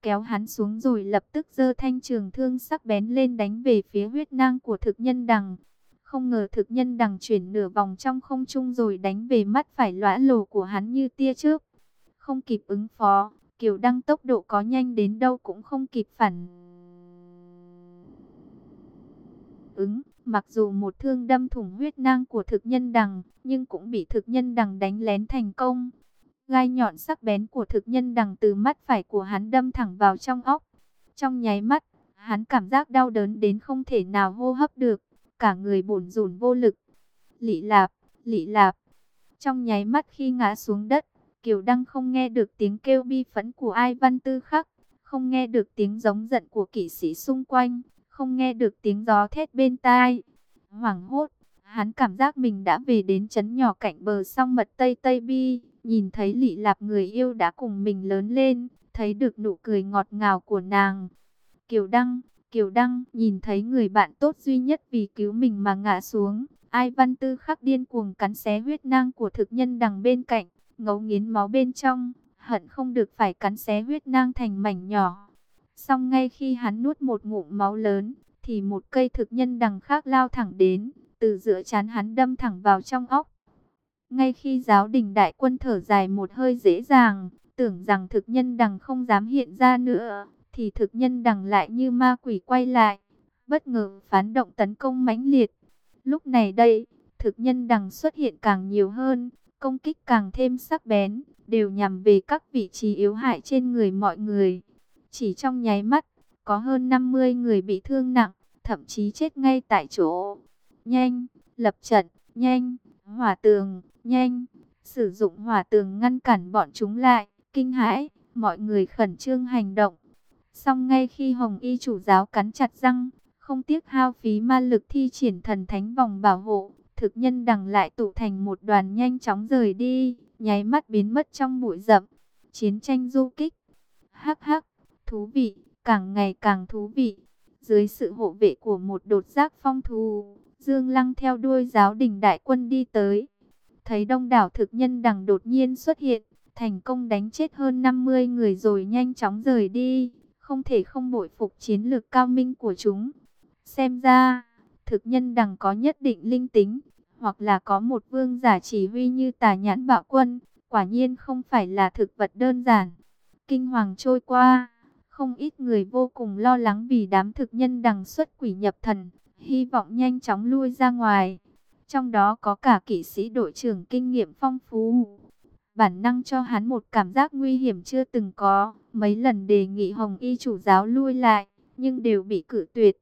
kéo hắn xuống rồi lập tức giơ thanh trường thương sắc bén lên đánh về phía huyết nang của thực nhân đằng. Không ngờ thực nhân đằng chuyển nửa vòng trong không trung rồi đánh về mắt phải lõa lồ của hắn như tia trước. Không kịp ứng phó, Kiều Đăng tốc độ có nhanh đến đâu cũng không kịp phản. Ứng, mặc dù một thương đâm thủng huyết nang của thực nhân đằng, nhưng cũng bị thực nhân đằng đánh lén thành công. Gai nhọn sắc bén của thực nhân đằng từ mắt phải của hắn đâm thẳng vào trong óc. Trong nháy mắt, hắn cảm giác đau đớn đến không thể nào hô hấp được, cả người bủn rủn vô lực. Lị lạp, lị lạp. Trong nháy mắt khi ngã xuống đất, Kiều Đăng không nghe được tiếng kêu bi phẫn của ai văn tư khắc, không nghe được tiếng giống giận của kỵ sĩ xung quanh, không nghe được tiếng gió thét bên tai. Hoảng hốt, hắn cảm giác mình đã về đến trấn nhỏ cạnh bờ sông mật Tây Tây Bi, nhìn thấy lị lạp người yêu đã cùng mình lớn lên, thấy được nụ cười ngọt ngào của nàng. Kiều Đăng, Kiều Đăng nhìn thấy người bạn tốt duy nhất vì cứu mình mà ngã xuống. Ai văn tư khắc điên cuồng cắn xé huyết nang của thực nhân đằng bên cạnh, ngấu nghiến máu bên trong, hận không được phải cắn xé huyết nang thành mảnh nhỏ. Xong ngay khi hắn nuốt một ngụm máu lớn, thì một cây thực nhân đằng khác lao thẳng đến, từ giữa chán hắn đâm thẳng vào trong óc. Ngay khi giáo đình đại quân thở dài một hơi dễ dàng, tưởng rằng thực nhân đằng không dám hiện ra nữa, thì thực nhân đằng lại như ma quỷ quay lại, bất ngờ phán động tấn công mãnh liệt. Lúc này đây, thực nhân đằng xuất hiện càng nhiều hơn, công kích càng thêm sắc bén, đều nhằm về các vị trí yếu hại trên người mọi người. Chỉ trong nháy mắt, có hơn 50 người bị thương nặng, thậm chí chết ngay tại chỗ. Nhanh, lập trận, nhanh, hỏa tường, nhanh, sử dụng hỏa tường ngăn cản bọn chúng lại, kinh hãi, mọi người khẩn trương hành động. Xong ngay khi Hồng Y chủ giáo cắn chặt răng, không tiếc hao phí ma lực thi triển thần thánh vòng bảo hộ, thực nhân đằng lại tụ thành một đoàn nhanh chóng rời đi, nháy mắt biến mất trong bụi rậm. Chiến tranh du kích. Hắc hắc, thú vị, càng ngày càng thú vị. Dưới sự hộ vệ của một đột giác phong thù, Dương Lăng theo đuôi giáo đình đại quân đi tới. Thấy đông đảo thực nhân đằng đột nhiên xuất hiện, thành công đánh chết hơn 50 người rồi nhanh chóng rời đi. Không thể không bội phục chiến lược cao minh của chúng. Xem ra, thực nhân đằng có nhất định linh tính, hoặc là có một vương giả chỉ huy như tà nhãn bạo quân, quả nhiên không phải là thực vật đơn giản. Kinh hoàng trôi qua, không ít người vô cùng lo lắng vì đám thực nhân đằng xuất quỷ nhập thần, hy vọng nhanh chóng lui ra ngoài. Trong đó có cả kỵ sĩ đội trưởng kinh nghiệm phong phú. Bản năng cho hắn một cảm giác nguy hiểm chưa từng có, mấy lần đề nghị Hồng Y chủ giáo lui lại, nhưng đều bị cử tuyệt.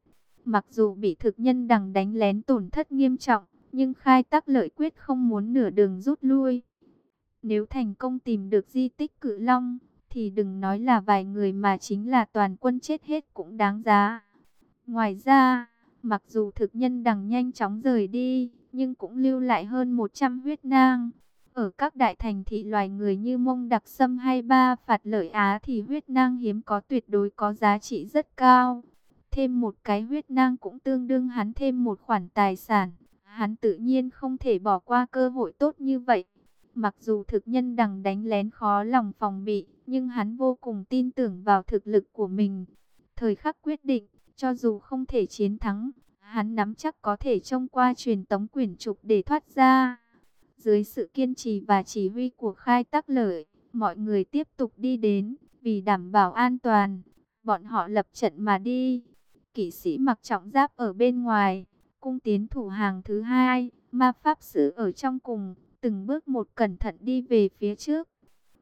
Mặc dù bị thực nhân đằng đánh lén tổn thất nghiêm trọng, nhưng khai tắc lợi quyết không muốn nửa đường rút lui. Nếu thành công tìm được di tích cự long, thì đừng nói là vài người mà chính là toàn quân chết hết cũng đáng giá. Ngoài ra, mặc dù thực nhân đằng nhanh chóng rời đi, nhưng cũng lưu lại hơn 100 huyết nang. Ở các đại thành thị loài người như mông đặc sâm hay ba phạt lợi Á thì huyết nang hiếm có tuyệt đối có giá trị rất cao. Thêm một cái huyết nang cũng tương đương hắn thêm một khoản tài sản. Hắn tự nhiên không thể bỏ qua cơ hội tốt như vậy. Mặc dù thực nhân đằng đánh lén khó lòng phòng bị, nhưng hắn vô cùng tin tưởng vào thực lực của mình. Thời khắc quyết định, cho dù không thể chiến thắng, hắn nắm chắc có thể trông qua truyền tống quyển trục để thoát ra. Dưới sự kiên trì và chỉ huy của khai tắc lợi, mọi người tiếp tục đi đến, vì đảm bảo an toàn. Bọn họ lập trận mà đi. Kỵ sĩ mặc trọng giáp ở bên ngoài, cung tiến thủ hàng thứ hai, ma pháp sư ở trong cùng, từng bước một cẩn thận đi về phía trước.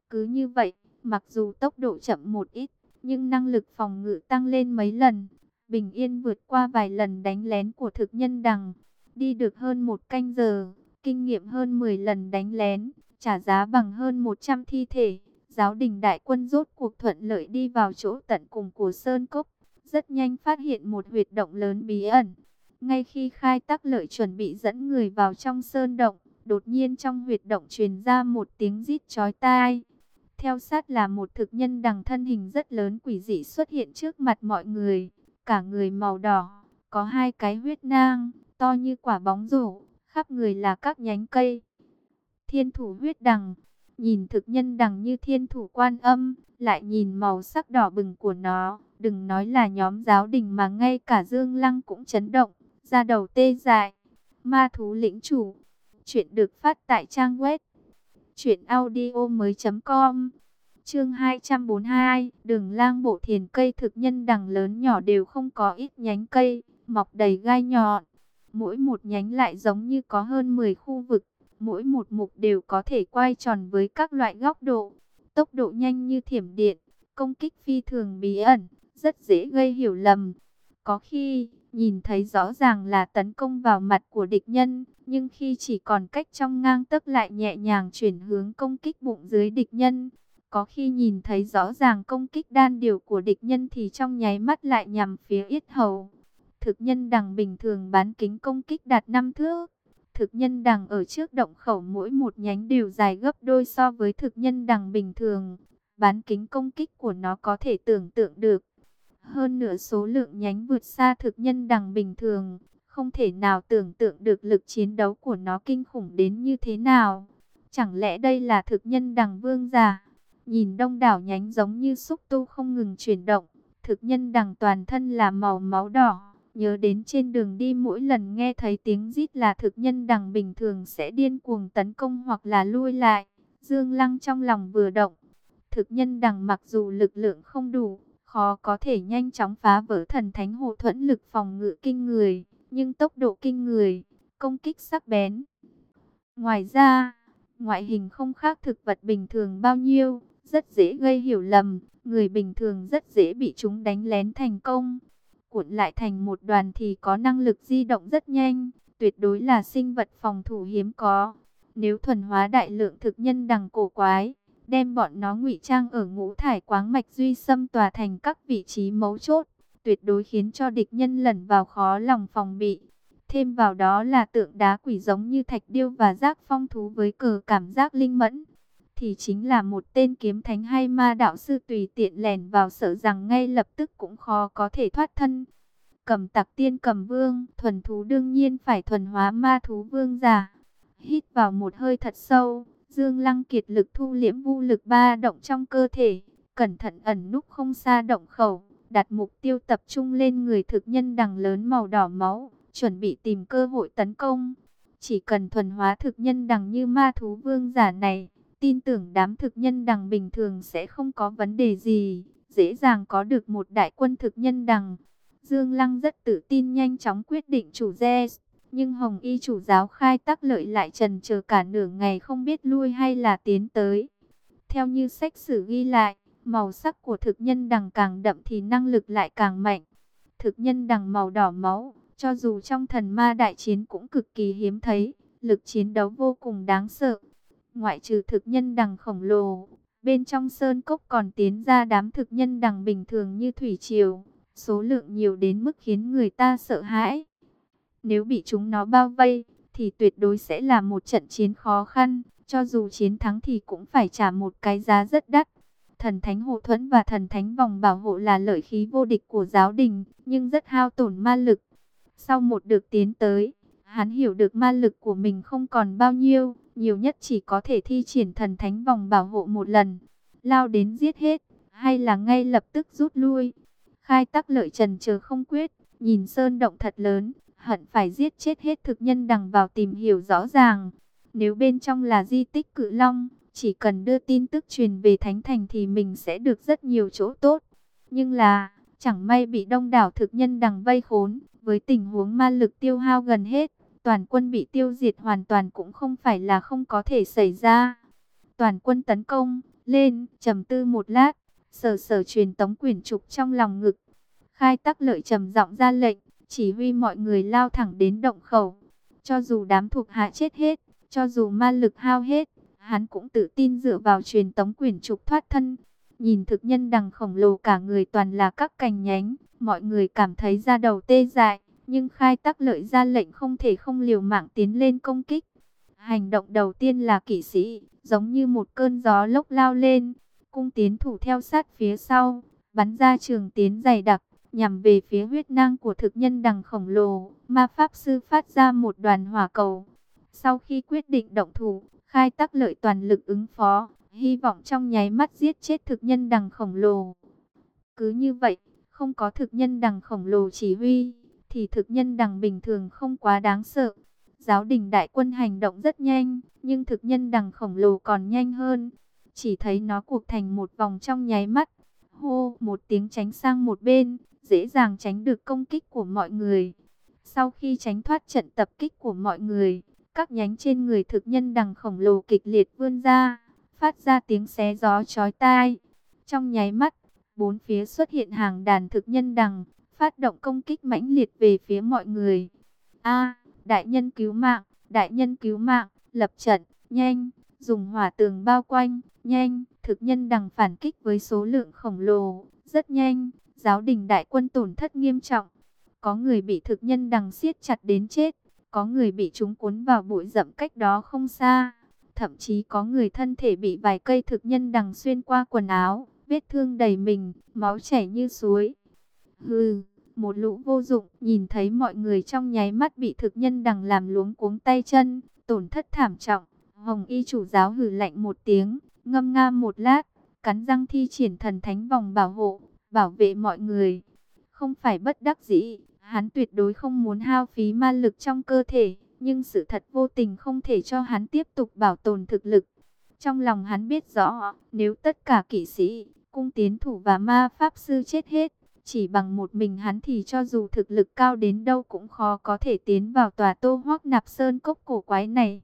Cứ như vậy, mặc dù tốc độ chậm một ít, nhưng năng lực phòng ngự tăng lên mấy lần, bình yên vượt qua vài lần đánh lén của thực nhân đằng. Đi được hơn một canh giờ, kinh nghiệm hơn 10 lần đánh lén, trả giá bằng hơn 100 thi thể, giáo đình đại quân rốt cuộc thuận lợi đi vào chỗ tận cùng của Sơn Cốc, rất nhanh phát hiện một huyệt động lớn bí ẩn. Ngay khi khai tắc lợi chuẩn bị dẫn người vào trong sơn động, đột nhiên trong huyệt động truyền ra một tiếng rít chói tai. Theo sát là một thực nhân đằng thân hình rất lớn quỷ dị xuất hiện trước mặt mọi người, cả người màu đỏ, có hai cái huyết nang, to như quả bóng rổ, khắp người là các nhánh cây. Thiên thủ huyết đằng, nhìn thực nhân đằng như thiên thủ quan âm, lại nhìn màu sắc đỏ bừng của nó, đừng nói là nhóm giáo đình mà ngay cả Dương Lăng cũng chấn động, ra đầu tê dại. Ma thú lĩnh chủ, chuyện được phát tại trang web truyện audio mới.com. Chương 242, Đường Lang bộ thiền cây thực nhân đằng lớn nhỏ đều không có ít nhánh cây, mọc đầy gai nhọn. Mỗi một nhánh lại giống như có hơn 10 khu vực, mỗi một mục đều có thể quay tròn với các loại góc độ, tốc độ nhanh như thiểm điện, công kích phi thường bí ẩn, rất dễ gây hiểu lầm. Có khi, nhìn thấy rõ ràng là tấn công vào mặt của địch nhân, nhưng khi chỉ còn cách trong ngang tấc lại nhẹ nhàng chuyển hướng công kích bụng dưới địch nhân. Có khi nhìn thấy rõ ràng công kích đan điều của địch nhân thì trong nháy mắt lại nhằm phía yết hầu. Thực nhân đằng bình thường bán kính công kích đạt 5 thước. Thực nhân đằng ở trước động khẩu mỗi một nhánh đều dài gấp đôi so với thực nhân đằng bình thường. Bán kính công kích của nó có thể tưởng tượng được. Hơn nửa số lượng nhánh vượt xa thực nhân đằng bình thường. Không thể nào tưởng tượng được lực chiến đấu của nó kinh khủng đến như thế nào. Chẳng lẽ đây là thực nhân đằng vương giả? Nhìn đông đảo nhánh giống như xúc tu không ngừng chuyển động. Thực nhân đằng toàn thân là màu máu đỏ Nhớ đến trên đường đi mỗi lần nghe thấy tiếng rít là thực nhân đằng bình thường sẽ điên cuồng tấn công hoặc là lui lại. Dương Lăng trong lòng vừa động. Thực nhân đằng mặc dù lực lượng không đủ, khó có thể nhanh chóng phá vỡ thần thánh hộ thuẫn lực phòng ngự kinh người, nhưng tốc độ kinh người, công kích sắc bén. Ngoài ra, ngoại hình không khác thực vật bình thường bao nhiêu, rất dễ gây hiểu lầm, người bình thường rất dễ bị chúng đánh lén thành công cuộn lại thành một đoàn thì có năng lực di động rất nhanh, tuyệt đối là sinh vật phòng thủ hiếm có. Nếu thuần hóa đại lượng thực nhân đằng cổ quái, đem bọn nó ngụy trang ở ngũ thải quáng mạch duy xâm tòa thành các vị trí mấu chốt, tuyệt đối khiến cho địch nhân lẩn vào khó lòng phòng bị. Thêm vào đó là tượng đá quỷ giống như thạch điêu và giác phong thú với cờ cảm giác linh mẫn, thì chính là một tên kiếm thánh hay ma đạo sư tùy tiện lèn vào sợ rằng ngay lập tức cũng khó có thể thoát thân. Cầm tặc tiên cầm vương, thuần thú đương nhiên phải thuần hóa ma thú vương giả. Hít vào một hơi thật sâu, Dương Lăng kiệt lực thu liễm vu lực ba động trong cơ thể, cẩn thận ẩn núp không xa động khẩu, đặt mục tiêu tập trung lên người thực nhân đằng lớn màu đỏ máu, chuẩn bị tìm cơ hội tấn công. Chỉ cần thuần hóa thực nhân đằng như ma thú vương giả này, tin tưởng đám thực nhân đằng bình thường sẽ không có vấn đề gì, dễ dàng có được một đại quân thực nhân đằng. Dương Lăng rất tự tin nhanh chóng quyết định chủ re, nhưng Hồng Y chủ giáo khai tắc lợi lại trần chờ cả nửa ngày không biết lui hay là tiến tới. Theo như sách sử ghi lại, màu sắc của thực nhân đằng càng đậm thì năng lực lại càng mạnh. Thực nhân đằng màu đỏ máu, cho dù trong thần ma đại chiến cũng cực kỳ hiếm thấy, lực chiến đấu vô cùng đáng sợ. Ngoại trừ thực nhân đằng khổng lồ, bên trong sơn cốc còn tiến ra đám thực nhân đằng bình thường như thủy triều, số lượng nhiều đến mức khiến người ta sợ hãi. Nếu bị chúng nó bao vây, thì tuyệt đối sẽ là một trận chiến khó khăn, cho dù chiến thắng thì cũng phải trả một cái giá rất đắt. Thần thánh hộ thuẫn và thần thánh vòng bảo hộ là lợi khí vô địch của giáo đình, nhưng rất hao tổn ma lực. Sau một được tiến tới, hắn hiểu được ma lực của mình không còn bao nhiêu, nhiều nhất chỉ có thể thi triển thần thánh vòng bảo hộ một lần, lao đến giết hết, hay là ngay lập tức rút lui. Khai tắc lợi trần chờ không quyết, nhìn sơn động thật lớn, hận phải giết chết hết thực nhân đằng vào tìm hiểu rõ ràng. Nếu bên trong là di tích cự long, chỉ cần đưa tin tức truyền về Thánh Thành thì mình sẽ được rất nhiều chỗ tốt. Nhưng là, chẳng may bị đông đảo thực nhân đằng vây khốn, với tình huống ma lực tiêu hao gần hết, toàn quân bị tiêu diệt hoàn toàn cũng không phải là không có thể xảy ra. Toàn quân tấn công, lên, trầm tư một lát, sở sở truyền tống quyển trục trong lòng ngực. Khai tắc lợi trầm giọng ra lệnh, chỉ huy mọi người lao thẳng đến động khẩu. Cho dù đám thuộc hạ chết hết, cho dù ma lực hao hết, Hắn cũng tự tin dựa vào truyền tống quyển trục thoát thân. Nhìn thực nhân đằng khổng lồ cả người toàn là các cành nhánh, mọi người cảm thấy da đầu tê dại, nhưng khai tắc lợi ra lệnh không thể không liều mạng tiến lên công kích. Hành động đầu tiên là kỵ sĩ, giống như một cơn gió lốc lao lên, cung tiến thủ theo sát phía sau, bắn ra trường tiến dày đặc, nhằm về phía huyết nang của thực nhân đằng khổng lồ. Ma Pháp Sư phát ra một đoàn hỏa cầu. Sau khi quyết định động thủ, khai tắc lợi toàn lực ứng phó, hy vọng trong nháy mắt giết chết thực nhân đằng khổng lồ. Cứ như vậy, không có thực nhân đằng khổng lồ chỉ huy, thì thực nhân đằng bình thường không quá đáng sợ. Giáo đình đại quân hành động rất nhanh, nhưng thực nhân đằng khổng lồ còn nhanh hơn. Chỉ thấy nó cuộc thành một vòng trong nháy mắt. Hô, một tiếng tránh sang một bên, dễ dàng tránh được công kích của mọi người. Sau khi tránh thoát trận tập kích của mọi người, các nhánh trên người thực nhân đằng khổng lồ kịch liệt vươn ra, phát ra tiếng xé gió chói tai. Trong nháy mắt, bốn phía xuất hiện hàng đàn thực nhân đằng, phát động công kích mãnh liệt về phía mọi người. A, đại nhân cứu mạng, đại nhân cứu mạng, lập trận, nhanh, dùng hỏa tường bao quanh, nhanh, thực nhân đằng phản kích với số lượng khổng lồ, rất nhanh, giáo đình đại quân tổn thất nghiêm trọng. Có người bị thực nhân đằng siết chặt đến chết, có người bị chúng cuốn vào bụi rậm cách đó không xa. Thậm chí có người thân thể bị vài cây thực nhân đằng xuyên qua quần áo, vết thương đầy mình, máu chảy như suối. Hừ, một lũ vô dụng, nhìn thấy mọi người trong nháy mắt bị thực nhân đằng làm luống cuống tay chân, tổn thất thảm trọng. Hồng y chủ giáo hừ lạnh một tiếng, ngâm nga một lát, cắn răng thi triển thần thánh vòng bảo hộ, bảo vệ mọi người. Không phải bất đắc dĩ, hắn tuyệt đối không muốn hao phí ma lực trong cơ thể, nhưng sự thật vô tình không thể cho hắn tiếp tục bảo tồn thực lực. Trong lòng hắn biết rõ, nếu tất cả kỵ sĩ, cung tiến thủ và ma pháp sư chết hết, chỉ bằng một mình hắn thì cho dù thực lực cao đến đâu cũng khó có thể tiến vào tòa tô hoác nạp sơn cốc cổ quái này.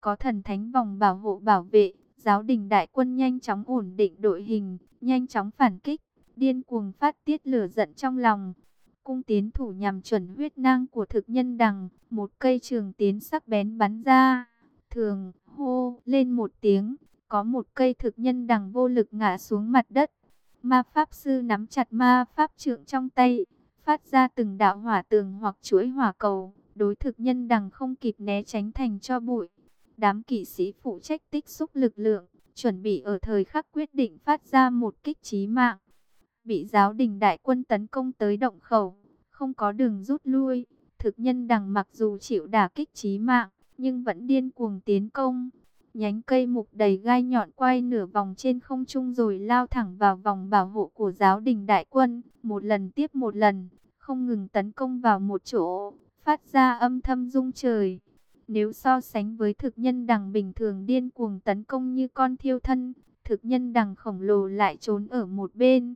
Có thần thánh vòng bảo hộ bảo vệ, giáo đình đại quân nhanh chóng ổn định đội hình, nhanh chóng phản kích, điên cuồng phát tiết lửa giận trong lòng. Cung tiến thủ nhằm chuẩn huyết nang của thực nhân đằng, một cây trường tiến sắc bén bắn ra. Thường, hô, lên một tiếng, có một cây thực nhân đằng vô lực ngã xuống mặt đất. Ma Pháp Sư nắm chặt ma Pháp trượng trong tay, phát ra từng đạo hỏa tường hoặc chuỗi hỏa cầu, đối thực nhân đằng không kịp né tránh thành cho bụi. Đám kỵ sĩ phụ trách tích xúc lực lượng, chuẩn bị ở thời khắc quyết định phát ra một kích trí mạng. Bị giáo đình đại quân tấn công tới động khẩu, không có đường rút lui. Thực nhân đằng mặc dù chịu đả kích trí mạng, nhưng vẫn điên cuồng tiến công. Nhánh cây mục đầy gai nhọn quay nửa vòng trên không trung rồi lao thẳng vào vòng bảo hộ của giáo đình đại quân, một lần tiếp một lần, không ngừng tấn công vào một chỗ, phát ra âm thâm rung trời. Nếu so sánh với thực nhân đằng bình thường điên cuồng tấn công như con thiêu thân, thực nhân đằng khổng lồ lại trốn ở một bên.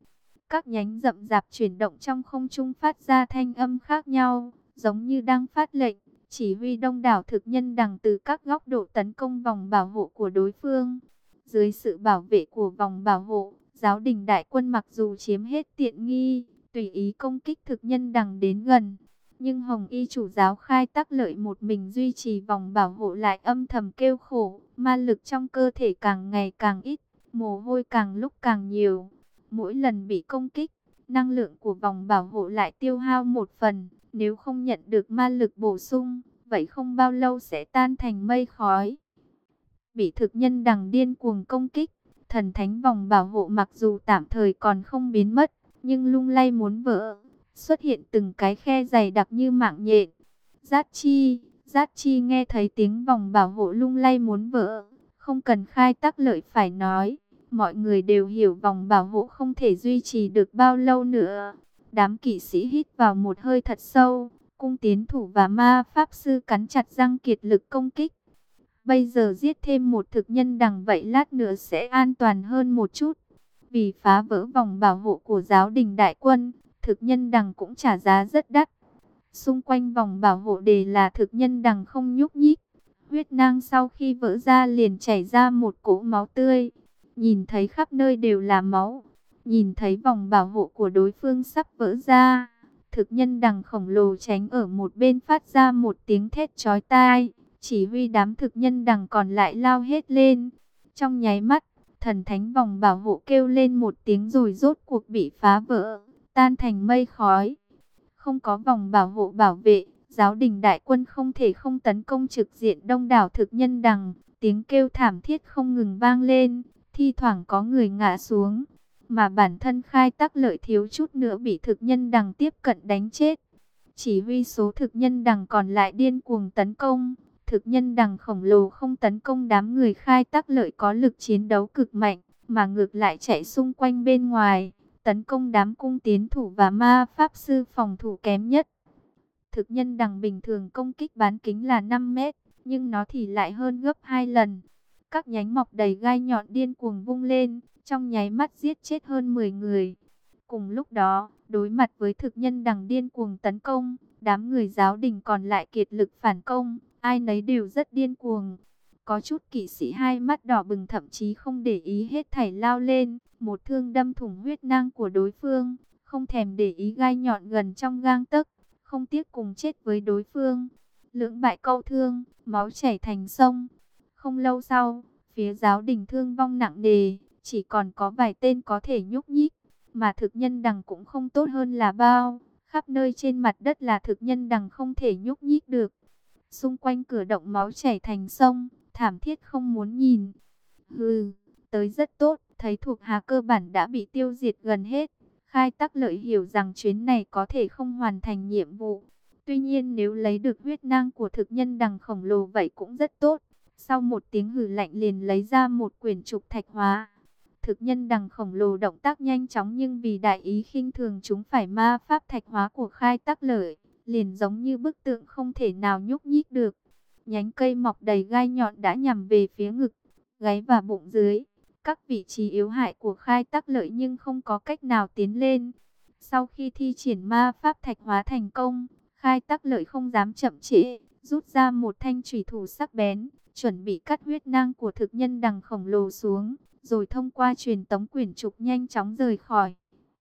Các nhánh rậm rạp chuyển động trong không trung phát ra thanh âm khác nhau, giống như đang phát lệnh, chỉ huy đông đảo thực nhân đằng từ các góc độ tấn công vòng bảo hộ của đối phương. Dưới sự bảo vệ của vòng bảo hộ, giáo đình đại quân mặc dù chiếm hết tiện nghi, tùy ý công kích thực nhân đằng đến gần, nhưng Hồng Y chủ giáo khai tắc lợi một mình duy trì vòng bảo hộ lại âm thầm kêu khổ, ma lực trong cơ thể càng ngày càng ít, mồ hôi càng lúc càng nhiều. Mỗi lần bị công kích, năng lượng của vòng bảo hộ lại tiêu hao một phần, nếu không nhận được ma lực bổ sung, vậy không bao lâu sẽ tan thành mây khói. Bị thực nhân đằng điên cuồng công kích, thần thánh vòng bảo hộ mặc dù tạm thời còn không biến mất, nhưng lung lay muốn vỡ xuất hiện từng cái khe dày đặc như mạng nhện. Giác chi, giác chi nghe thấy tiếng vòng bảo hộ lung lay muốn vỡ, không cần khai tác lợi phải nói. Mọi người đều hiểu vòng bảo hộ không thể duy trì được bao lâu nữa. Đám kỵ sĩ hít vào một hơi thật sâu, cung tiến thủ và ma pháp sư cắn chặt răng kiệt lực công kích. Bây giờ giết thêm một thực nhân đằng vậy lát nữa sẽ an toàn hơn một chút. Vì phá vỡ vòng bảo hộ của giáo đình đại quân, thực nhân đằng cũng trả giá rất đắt. Xung quanh vòng bảo hộ đề là thực nhân đằng không nhúc nhích. Huyết nang sau khi vỡ ra liền chảy ra một cỗ máu tươi. Nhìn thấy khắp nơi đều là máu. Nhìn thấy vòng bảo hộ của đối phương sắp vỡ ra. Thực nhân đằng khổng lồ tránh ở một bên phát ra một tiếng thét chói tai. chỉ huy đám thực nhân đằng còn lại lao hết lên. Trong nháy mắt, thần thánh vòng bảo hộ kêu lên một tiếng rồi rốt cuộc bị phá vỡ, tan thành mây khói. Không có vòng bảo hộ bảo vệ, giáo đình đại quân không thể không tấn công trực diện đông đảo thực nhân đằng. Tiếng kêu thảm thiết không ngừng vang lên, thi thoảng có người ngã xuống. Mà bản thân khai tác lợi thiếu chút nữa bị thực nhân đằng tiếp cận đánh chết. Chỉ huy số thực nhân đằng còn lại điên cuồng tấn công. Thực nhân đằng khổng lồ không tấn công đám người khai tác lợi có lực chiến đấu cực mạnh, mà ngược lại chạy xung quanh bên ngoài, tấn công đám cung tiến thủ và ma pháp sư phòng thủ kém nhất. Thực nhân đằng bình thường công kích bán kính là 5 mét, nhưng nó thì lại hơn gấp 2 lần. Các nhánh mọc đầy gai nhọn điên cuồng vung lên, trong nháy mắt giết chết hơn 10 người. Cùng lúc đó, đối mặt với thực nhân đằng điên cuồng tấn công, đám người giáo đình còn lại kiệt lực phản công, ai nấy đều rất điên cuồng. Có chút kỵ sĩ hai mắt đỏ bừng thậm chí không để ý hết thảy lao lên, một thương đâm thủng huyết nang của đối phương, không thèm để ý gai nhọn gần trong gang tấc, không tiếc cùng chết với đối phương. Lưỡng bại câu thương, máu chảy thành sông. Không lâu sau, phía giáo đình thương vong nặng nề, chỉ còn có vài tên có thể nhúc nhích, mà thực nhân đằng cũng không tốt hơn là bao. Khắp nơi trên mặt đất là thực nhân đằng không thể nhúc nhích được. Xung quanh cửa động máu chảy thành sông, thảm thiết không muốn nhìn. Hừ, tới rất tốt, thấy thuộc hạ cơ bản đã bị tiêu diệt gần hết. Khai tắc lợi hiểu rằng chuyến này có thể không hoàn thành nhiệm vụ. Tuy nhiên nếu lấy được huyết nang của thực nhân đằng khổng lồ vậy cũng rất tốt. Sau một tiếng hử lạnh liền lấy ra một quyển trục thạch hóa. Thực nhân đằng khổng lồ động tác nhanh chóng nhưng vì đại ý khinh thường chúng phải ma pháp thạch hóa của khai tắc lợi liền giống như bức tượng không thể nào nhúc nhích được. Nhánh cây mọc đầy gai nhọn đã nhằm về phía ngực, gáy và bụng dưới, các vị trí yếu hại của khai tắc lợi nhưng không có cách nào tiến lên. Sau khi thi triển ma pháp thạch hóa thành công, khai tắc lợi không dám chậm trễ, rút ra một thanh trùy thủ sắc bén, chuẩn bị cắt huyết năng của thực nhân đằng khổng lồ xuống, rồi thông qua truyền tống quyển trục nhanh chóng rời khỏi.